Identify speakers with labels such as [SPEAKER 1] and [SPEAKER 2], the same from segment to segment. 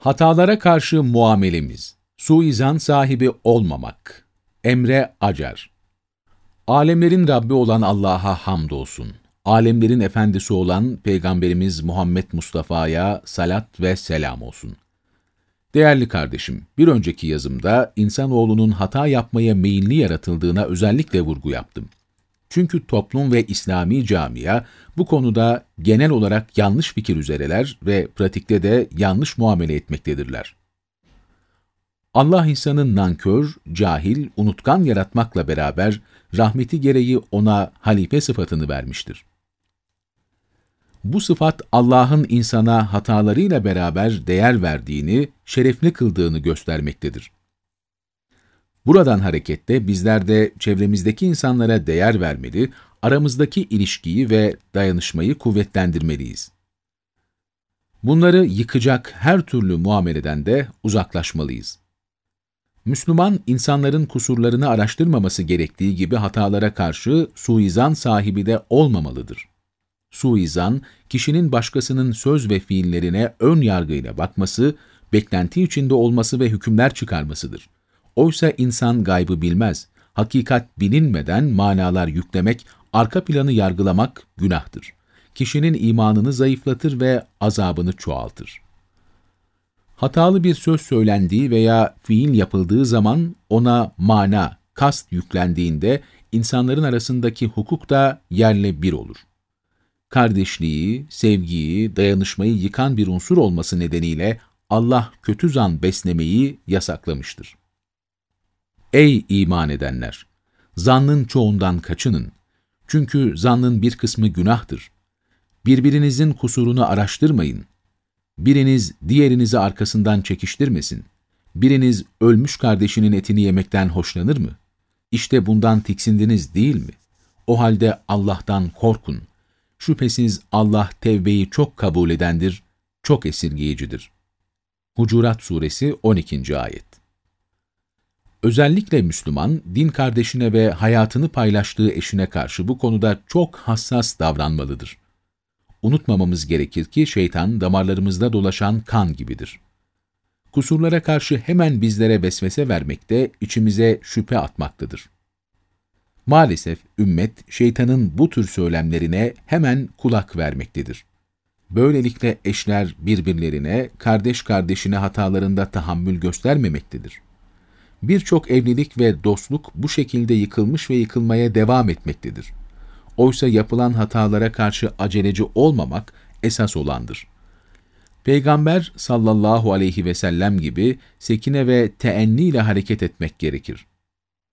[SPEAKER 1] Hatalara karşı muamelemiz, suizan sahibi olmamak. Emre Acar Alemlerin Rabbi olan Allah'a hamdolsun. Alemlerin efendisi olan Peygamberimiz Muhammed Mustafa'ya salat ve selam olsun. Değerli kardeşim, bir önceki yazımda insanoğlunun hata yapmaya meyilli yaratıldığına özellikle vurgu yaptım. Çünkü toplum ve İslami camia bu konuda genel olarak yanlış fikir üzereler ve pratikte de yanlış muamele etmektedirler. Allah insanın nankör, cahil, unutkan yaratmakla beraber rahmeti gereği ona halife sıfatını vermiştir. Bu sıfat Allah'ın insana hatalarıyla beraber değer verdiğini, şerefli kıldığını göstermektedir. Buradan hareketle bizler de çevremizdeki insanlara değer vermeli, aramızdaki ilişkiyi ve dayanışmayı kuvvetlendirmeliyiz. Bunları yıkacak her türlü muameleden de uzaklaşmalıyız. Müslüman, insanların kusurlarını araştırmaması gerektiği gibi hatalara karşı suizan sahibi de olmamalıdır. Suizan, kişinin başkasının söz ve fiillerine ön yargıyla bakması, beklenti içinde olması ve hükümler çıkarmasıdır. Oysa insan gaybı bilmez. Hakikat bilinmeden manalar yüklemek, arka planı yargılamak günahtır. Kişinin imanını zayıflatır ve azabını çoğaltır. Hatalı bir söz söylendiği veya fiil yapıldığı zaman ona mana, kast yüklendiğinde insanların arasındaki hukuk da yerle bir olur. Kardeşliği, sevgiyi, dayanışmayı yıkan bir unsur olması nedeniyle Allah kötü zan beslemeyi yasaklamıştır. Ey iman edenler! Zannın çoğundan kaçının. Çünkü zannın bir kısmı günahtır. Birbirinizin kusurunu araştırmayın. Biriniz diğerinizi arkasından çekiştirmesin. Biriniz ölmüş kardeşinin etini yemekten hoşlanır mı? İşte bundan tiksindiniz değil mi? O halde Allah'tan korkun. Şüphesiz Allah tevbeyi çok kabul edendir, çok esirgeyicidir. Hucurat Suresi 12. Ayet Özellikle Müslüman, din kardeşine ve hayatını paylaştığı eşine karşı bu konuda çok hassas davranmalıdır. Unutmamamız gerekir ki şeytan damarlarımızda dolaşan kan gibidir. Kusurlara karşı hemen bizlere vesvese vermekte, içimize şüphe atmaktadır. Maalesef ümmet şeytanın bu tür söylemlerine hemen kulak vermektedir. Böylelikle eşler birbirlerine, kardeş kardeşine hatalarında tahammül göstermemektedir. Birçok evlilik ve dostluk bu şekilde yıkılmış ve yıkılmaya devam etmektedir. Oysa yapılan hatalara karşı aceleci olmamak esas olandır. Peygamber sallallahu aleyhi ve sellem gibi sekine ve teenni ile hareket etmek gerekir.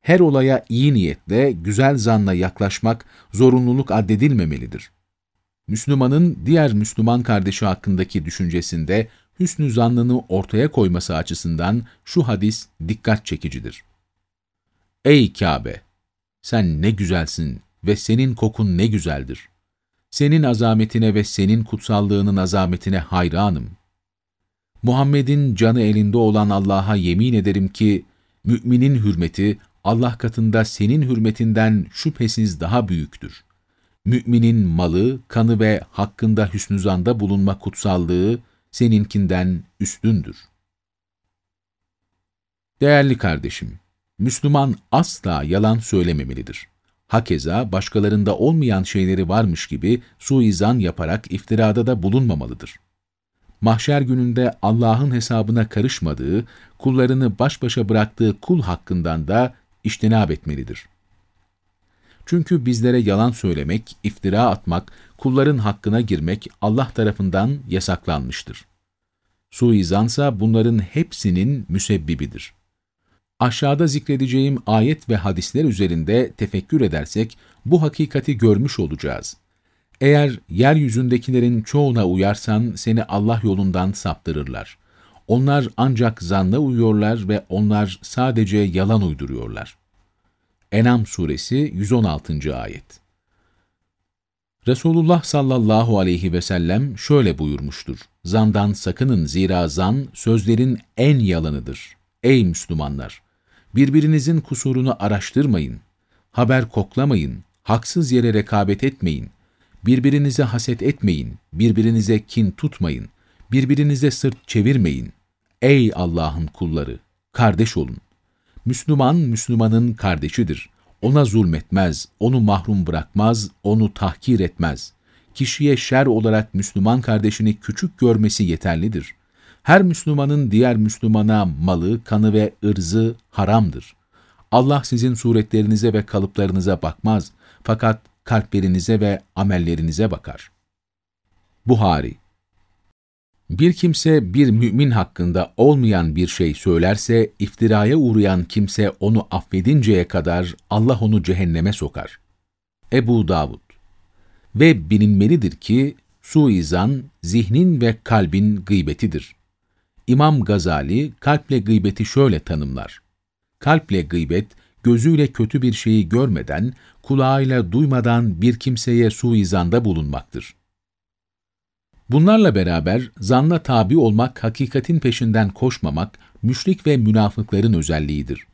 [SPEAKER 1] Her olaya iyi niyetle, güzel zanla yaklaşmak zorunluluk addedilmemelidir. Müslümanın diğer Müslüman kardeşi hakkındaki düşüncesinde hüsnü zannını ortaya koyması açısından şu hadis dikkat çekicidir. Ey Kabe! Sen ne güzelsin ve senin kokun ne güzeldir. Senin azametine ve senin kutsallığının azametine hayranım. Muhammed'in canı elinde olan Allah'a yemin ederim ki, müminin hürmeti Allah katında senin hürmetinden şüphesiz daha büyüktür. Müminin malı, kanı ve hakkında hüsnü zanda bulunma kutsallığı, seninkinden üstündür. Değerli kardeşim, Müslüman asla yalan söylememelidir. Hakeza başkalarında olmayan şeyleri varmış gibi suizan yaparak iftirada da bulunmamalıdır. Mahşer gününde Allah'ın hesabına karışmadığı, kullarını baş başa bıraktığı kul hakkından da iştinab etmelidir. Çünkü bizlere yalan söylemek, iftira atmak, kulların hakkına girmek Allah tarafından yasaklanmıştır. Suizansa bunların hepsinin müsebbibidir. Aşağıda zikredeceğim ayet ve hadisler üzerinde tefekkür edersek bu hakikati görmüş olacağız. Eğer yeryüzündekilerin çoğuna uyarsan seni Allah yolundan saptırırlar. Onlar ancak zanna uyuyorlar ve onlar sadece yalan uyduruyorlar. Enam suresi 116. ayet Resulullah sallallahu aleyhi ve sellem şöyle buyurmuştur. Zandan sakının zira zan sözlerin en yalanıdır. Ey Müslümanlar! Birbirinizin kusurunu araştırmayın. Haber koklamayın. Haksız yere rekabet etmeyin. Birbirinize haset etmeyin. Birbirinize kin tutmayın. Birbirinize sırt çevirmeyin. Ey Allah'ın kulları! Kardeş olun. Müslüman, Müslümanın kardeşidir. Ona zulmetmez, onu mahrum bırakmaz, onu tahkir etmez. Kişiye şer olarak Müslüman kardeşini küçük görmesi yeterlidir. Her Müslümanın diğer Müslümana malı, kanı ve ırzı haramdır. Allah sizin suretlerinize ve kalıplarınıza bakmaz, fakat kalplerinize ve amellerinize bakar. Buhari Bir kimse bir mümin hakkında olmayan bir şey söylerse, iftiraya uğrayan kimse onu affedinceye kadar Allah onu cehenneme sokar. Ebu Davud Ve bilinmelidir ki, suizan, zihnin ve kalbin gıybetidir. İmam Gazali, kalple gıybeti şöyle tanımlar. Kalple gıybet, gözüyle kötü bir şeyi görmeden, kulağıyla duymadan bir kimseye suizanda bulunmaktır. Bunlarla beraber zanla tabi olmak, hakikatin peşinden koşmamak, müşrik ve münafıkların özelliğidir.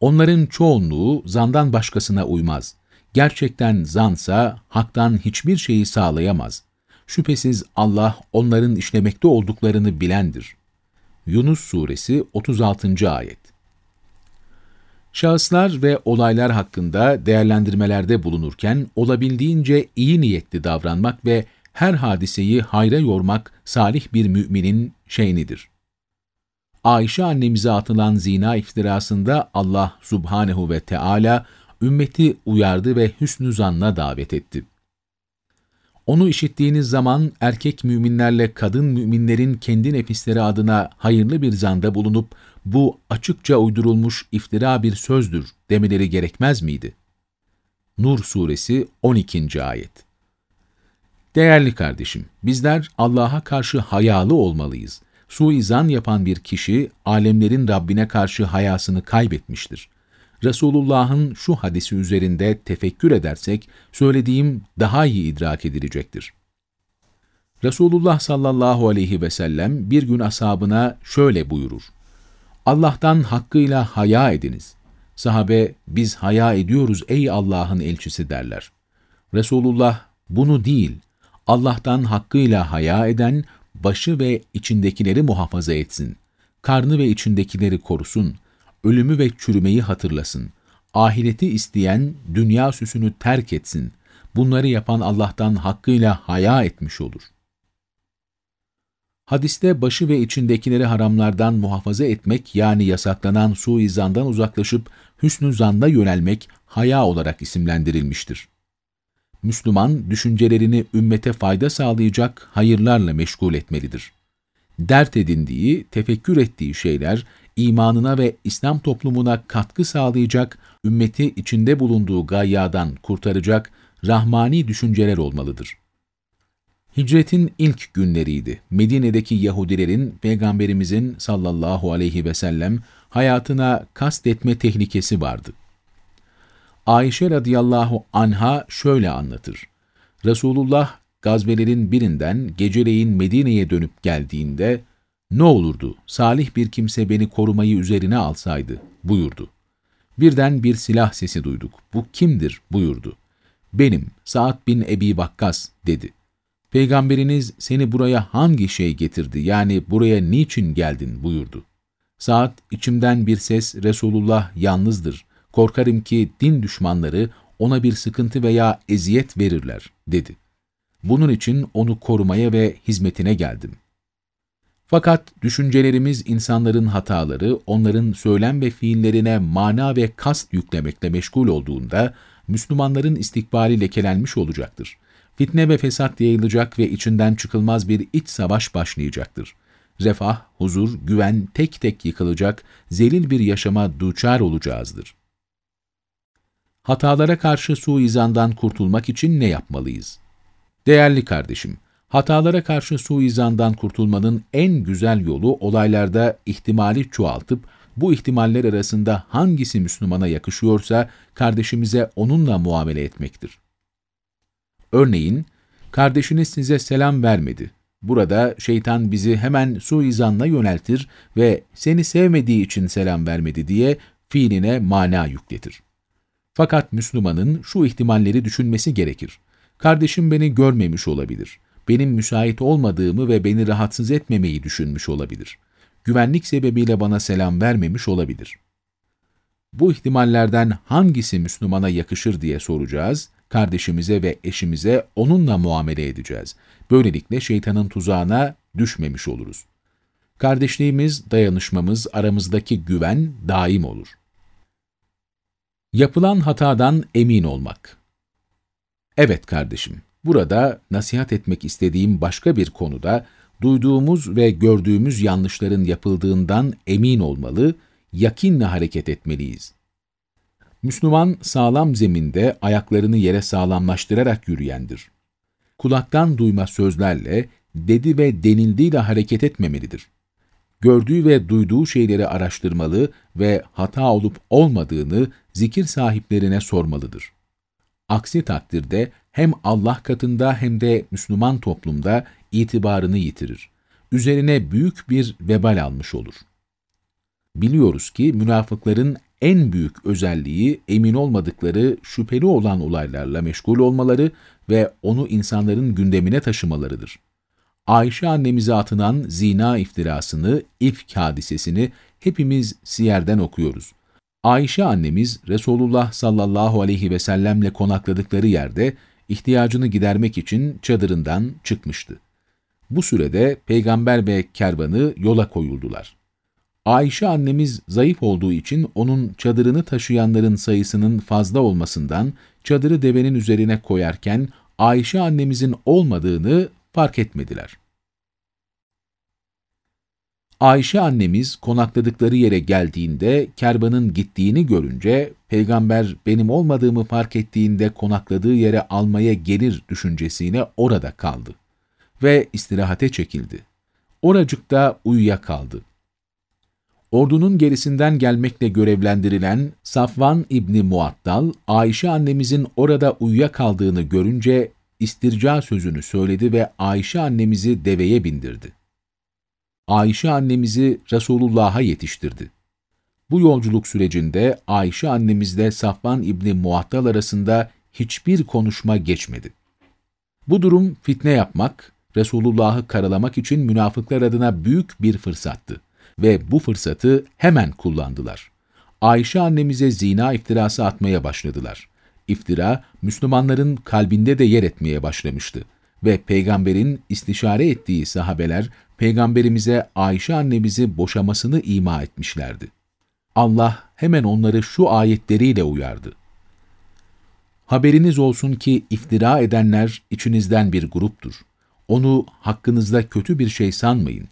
[SPEAKER 1] Onların çoğunluğu zandan başkasına uymaz. Gerçekten zansa haktan hiçbir şeyi sağlayamaz. Şüphesiz Allah onların işlemekte olduklarını bilendir. Yunus Suresi 36. Ayet Şahıslar ve olaylar hakkında değerlendirmelerde bulunurken olabildiğince iyi niyetli davranmak ve her hadiseyi hayra yormak salih bir müminin şeynidir. Ayşe annemize atılan zina iftirasında Allah subhanehu ve Teala ümmeti uyardı ve hüsnü zanna davet etti. Onu işittiğiniz zaman erkek müminlerle kadın müminlerin kendi nefisleri adına hayırlı bir zanda bulunup bu açıkça uydurulmuş iftira bir sözdür demeleri gerekmez miydi? Nur Suresi 12. Ayet Değerli kardeşim, bizler Allah'a karşı hayalı olmalıyız. Suizan yapan bir kişi, alemlerin Rabbine karşı hayasını kaybetmiştir. Resulullah'ın şu hadisi üzerinde tefekkür edersek, söylediğim daha iyi idrak edilecektir. Resulullah sallallahu aleyhi ve sellem bir gün ashabına şöyle buyurur. Allah'tan hakkıyla haya ediniz. Sahabe, biz haya ediyoruz ey Allah'ın elçisi derler. Resulullah, bunu değil, Allah'tan hakkıyla haya eden, başı ve içindekileri muhafaza etsin. Karnı ve içindekileri korusun. Ölümü ve çürümeyi hatırlasın. Ahireti isteyen, dünya süsünü terk etsin. Bunları yapan Allah'tan hakkıyla haya etmiş olur.'' Hadiste başı ve içindekileri haramlardan muhafaza etmek yani yasaklanan suizandan uzaklaşıp hüsnü zanda yönelmek haya olarak isimlendirilmiştir. Müslüman, düşüncelerini ümmete fayda sağlayacak hayırlarla meşgul etmelidir. Dert edindiği, tefekkür ettiği şeyler, imanına ve İslam toplumuna katkı sağlayacak, ümmeti içinde bulunduğu gayyadan kurtaracak rahmani düşünceler olmalıdır. Hicretin ilk günleriydi. Medine'deki Yahudilerin Peygamberimizin sallallahu aleyhi ve sellem hayatına kastetme tehlikesi vardı. Ayşe radıyallahu anha şöyle anlatır. Resulullah gazvelerin birinden geceleyin Medine'ye dönüp geldiğinde ne olurdu salih bir kimse beni korumayı üzerine alsaydı buyurdu. Birden bir silah sesi duyduk. Bu kimdir buyurdu. Benim Sa'd bin Ebi Vakkas dedi. Peygamberiniz seni buraya hangi şey getirdi yani buraya niçin geldin buyurdu. Saat içimden bir ses Resulullah yalnızdır. Korkarım ki din düşmanları ona bir sıkıntı veya eziyet verirler dedi. Bunun için onu korumaya ve hizmetine geldim. Fakat düşüncelerimiz insanların hataları, onların söylem ve fiillerine mana ve kast yüklemekle meşgul olduğunda, Müslümanların istikbali lekelenmiş olacaktır fitne ve fesat yayılacak ve içinden çıkılmaz bir iç savaş başlayacaktır. Refah, huzur, güven tek tek yıkılacak, zelil bir yaşama duçar olacağızdır. Hatalara karşı suizandan kurtulmak için ne yapmalıyız? Değerli kardeşim, hatalara karşı suizandan kurtulmanın en güzel yolu olaylarda ihtimali çoğaltıp, bu ihtimaller arasında hangisi Müslümana yakışıyorsa kardeşimize onunla muamele etmektir. Örneğin, kardeşiniz size selam vermedi. Burada şeytan bizi hemen suizanla yöneltir ve seni sevmediği için selam vermedi diye fiiline mana yükletir. Fakat Müslümanın şu ihtimalleri düşünmesi gerekir. Kardeşim beni görmemiş olabilir. Benim müsait olmadığımı ve beni rahatsız etmemeyi düşünmüş olabilir. güvenlik sebebiyle bana selam vermemiş olabilir. Bu ihtimallerden hangisi Müslümana yakışır diye soracağız, kardeşimize ve eşimize onunla muamele edeceğiz. Böylelikle şeytanın tuzağına düşmemiş oluruz. Kardeşliğimiz, dayanışmamız, aramızdaki güven daim olur. Yapılan hatadan emin olmak. Evet kardeşim, burada nasihat etmek istediğim başka bir konuda duyduğumuz ve gördüğümüz yanlışların yapıldığından emin olmalı, yakinle hareket etmeliyiz. Müslüman sağlam zeminde ayaklarını yere sağlamlaştırarak yürüyendir. Kulaktan duyma sözlerle, dedi ve denildiğiyle hareket etmemelidir. Gördüğü ve duyduğu şeyleri araştırmalı ve hata olup olmadığını zikir sahiplerine sormalıdır. Aksi takdirde hem Allah katında hem de Müslüman toplumda itibarını yitirir. Üzerine büyük bir vebal almış olur. Biliyoruz ki münafıkların en büyük özelliği emin olmadıkları, şüpheli olan olaylarla meşgul olmaları ve onu insanların gündemine taşımalarıdır. Ayşe annemize atılan zina iftirasını, ifk hadisesini hepimiz siyerden okuyoruz. Ayşe annemiz Resulullah sallallahu aleyhi ve sellemle konakladıkları yerde ihtiyacını gidermek için çadırından çıkmıştı. Bu sürede peygamber ve kervanı yola koyuldular. Ayşe annemiz zayıf olduğu için onun çadırını taşıyanların sayısının fazla olmasından çadırı devenin üzerine koyarken Ayşe annemizin olmadığını fark etmediler. Ayşe annemiz konakladıkları yere geldiğinde kervanın gittiğini görünce peygamber benim olmadığımı fark ettiğinde konakladığı yere almaya gelir düşüncesiyle orada kaldı ve istirahate çekildi. Oracıkta uyuyakaldı. Ordunun gerisinden gelmekle görevlendirilen Safvan İbni Muattal, Ayşe annemizin orada uyuyakaldığını görünce istirca sözünü söyledi ve Ayşe annemizi deveye bindirdi. Ayşe annemizi Resulullah'a yetiştirdi. Bu yolculuk sürecinde Ayşe annemizle Safvan İbni Muattal arasında hiçbir konuşma geçmedi. Bu durum fitne yapmak, Resulullah'ı karalamak için münafıklar adına büyük bir fırsattı ve bu fırsatı hemen kullandılar. Ayşe annemize zina iftirası atmaya başladılar. İftira, Müslümanların kalbinde de yer etmeye başlamıştı ve peygamberin istişare ettiği sahabeler, peygamberimize Ayşe annemizi boşamasını ima etmişlerdi. Allah hemen onları şu ayetleriyle uyardı. Haberiniz olsun ki iftira edenler içinizden bir gruptur. Onu hakkınızda kötü bir şey sanmayın.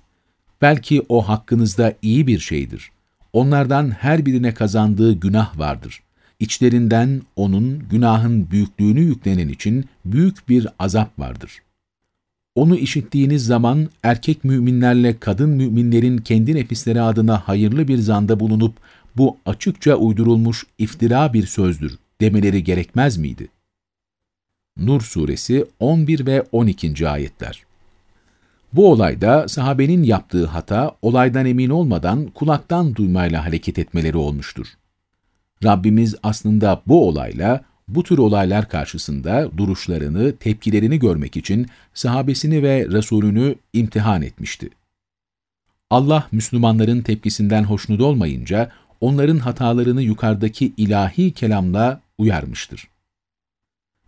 [SPEAKER 1] Belki o hakkınızda iyi bir şeydir. Onlardan her birine kazandığı günah vardır. İçlerinden onun günahın büyüklüğünü yüklenen için büyük bir azap vardır. Onu işittiğiniz zaman erkek müminlerle kadın müminlerin kendi nefisleri adına hayırlı bir zanda bulunup bu açıkça uydurulmuş iftira bir sözdür demeleri gerekmez miydi? Nur suresi 11 ve 12. ayetler bu olayda sahabenin yaptığı hata, olaydan emin olmadan kulaktan duymayla hareket etmeleri olmuştur. Rabbimiz aslında bu olayla, bu tür olaylar karşısında duruşlarını, tepkilerini görmek için sahabesini ve Resulünü imtihan etmişti. Allah Müslümanların tepkisinden hoşnut olmayınca, onların hatalarını yukarıdaki ilahi kelamla uyarmıştır.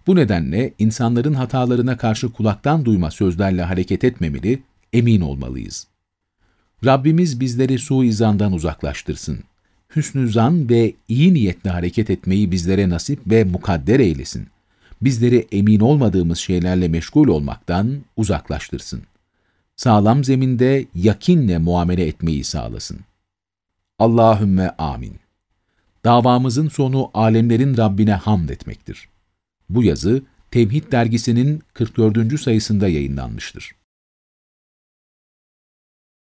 [SPEAKER 1] Bu nedenle insanların hatalarına karşı kulaktan duyma sözlerle hareket etmemeli, emin olmalıyız. Rabbimiz bizleri suizandan uzaklaştırsın. Hüsnü zan ve iyi niyetle hareket etmeyi bizlere nasip ve mukadder eylesin. Bizleri emin olmadığımız şeylerle meşgul olmaktan uzaklaştırsın. Sağlam zeminde yakinle muamele etmeyi sağlasın. Allahümme amin. Davamızın sonu alemlerin Rabbine hamd etmektir. Bu yazı Tevhid dergisinin 44. sayısında yayınlanmıştır.